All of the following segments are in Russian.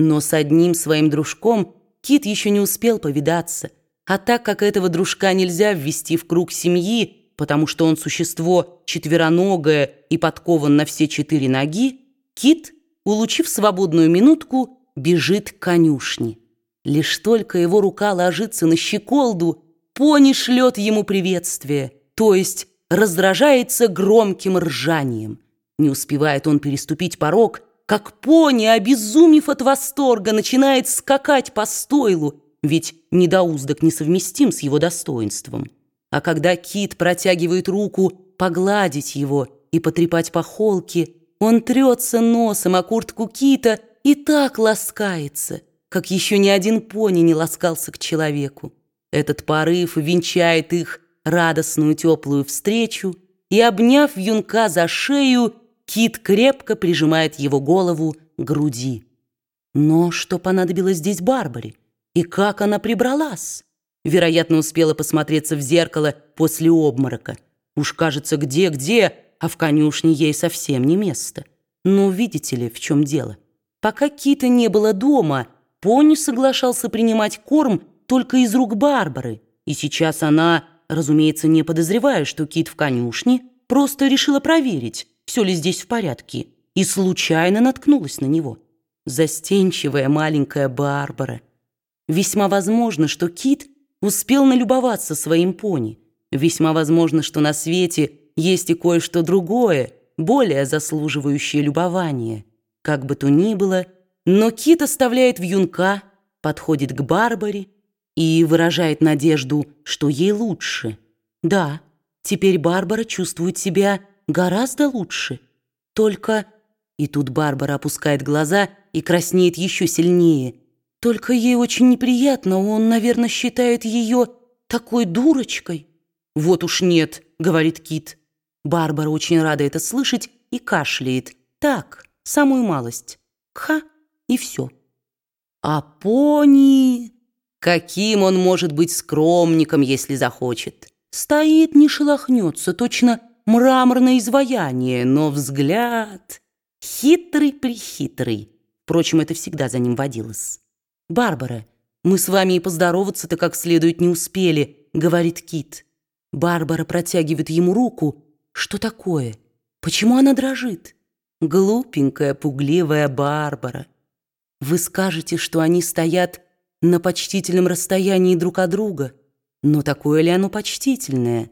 Но с одним своим дружком Кит еще не успел повидаться, а так как этого дружка нельзя ввести в круг семьи, потому что он существо четвероногое и подкован на все четыре ноги, Кит, улучив свободную минутку, бежит к конюшне. Лишь только его рука ложится на щеколду, пони шлет ему приветствие, то есть раздражается громким ржанием. Не успевает он переступить порог, как пони, обезумев от восторга, начинает скакать по стойлу, ведь недоуздок несовместим с его достоинством. А когда кит протягивает руку погладить его и потрепать по холке, он трется носом о куртку кита и так ласкается, как еще ни один пони не ласкался к человеку. Этот порыв венчает их радостную теплую встречу, и, обняв юнка за шею, Кит крепко прижимает его голову к груди. Но что понадобилось здесь Барбаре? И как она прибралась? Вероятно, успела посмотреться в зеркало после обморока. Уж кажется, где-где, а в конюшне ей совсем не место. Но видите ли, в чем дело? Пока Кита не было дома, пони соглашался принимать корм только из рук Барбары. И сейчас она, разумеется, не подозревая, что Кит в конюшне, просто решила проверить, все ли здесь в порядке, и случайно наткнулась на него. Застенчивая маленькая Барбара. Весьма возможно, что Кит успел налюбоваться своим пони. Весьма возможно, что на свете есть и кое-что другое, более заслуживающее любования. Как бы то ни было, но Кит оставляет вьюнка, подходит к Барбаре и выражает надежду, что ей лучше. Да, теперь Барбара чувствует себя гораздо лучше. Только...» И тут Барбара опускает глаза и краснеет еще сильнее. «Только ей очень неприятно, он, наверное, считает ее такой дурочкой». «Вот уж нет», — говорит Кит. Барбара очень рада это слышать и кашляет. Так, самую малость. Ха, и все. А пони... Каким он может быть скромником, если захочет? Стоит, не шелохнется, точно мраморное изваяние, но взгляд хитрый-прихитрый. Впрочем, это всегда за ним водилось. «Барбара, мы с вами и поздороваться-то как следует не успели», — говорит Кит. Барбара протягивает ему руку. «Что такое? Почему она дрожит?» Глупенькая, пугливая Барбара. Вы скажете, что они стоят на почтительном расстоянии друг от друга. Но такое ли оно почтительное?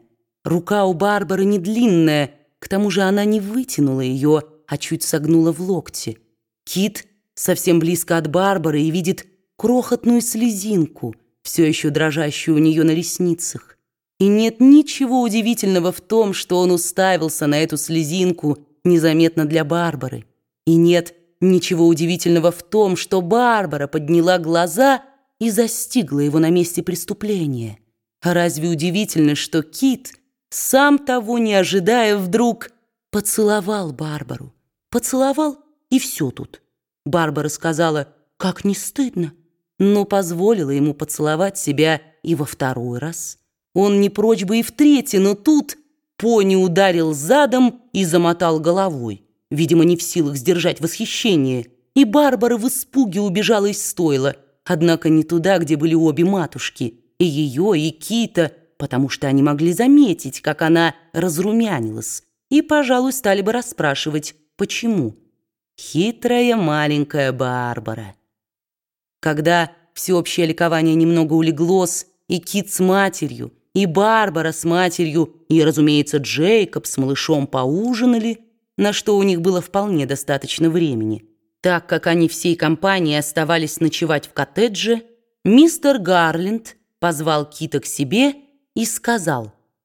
Рука у Барбары не длинная, к тому же она не вытянула ее, а чуть согнула в локте. Кит совсем близко от Барбары и видит крохотную слезинку, все еще дрожащую у нее на ресницах. И нет ничего удивительного в том, что он уставился на эту слезинку незаметно для Барбары. И нет ничего удивительного в том, что Барбара подняла глаза и застигла его на месте преступления. А разве удивительно, что Кит сам того не ожидая, вдруг поцеловал Барбару. Поцеловал, и все тут. Барбара сказала, как не стыдно, но позволила ему поцеловать себя и во второй раз. Он не прочь бы и в третий, но тут пони ударил задом и замотал головой, видимо, не в силах сдержать восхищение, и Барбара в испуге убежала из стойла, однако не туда, где были обе матушки, и ее, и Кита, потому что они могли заметить, как она разрумянилась, и, пожалуй, стали бы расспрашивать, почему. Хитрая маленькая Барбара. Когда всеобщее ликование немного улеглось, и Кит с матерью, и Барбара с матерью, и, разумеется, Джейкоб с малышом поужинали, на что у них было вполне достаточно времени. Так как они всей компанией оставались ночевать в коттедже, мистер Гарленд позвал Кита к себе и сказал –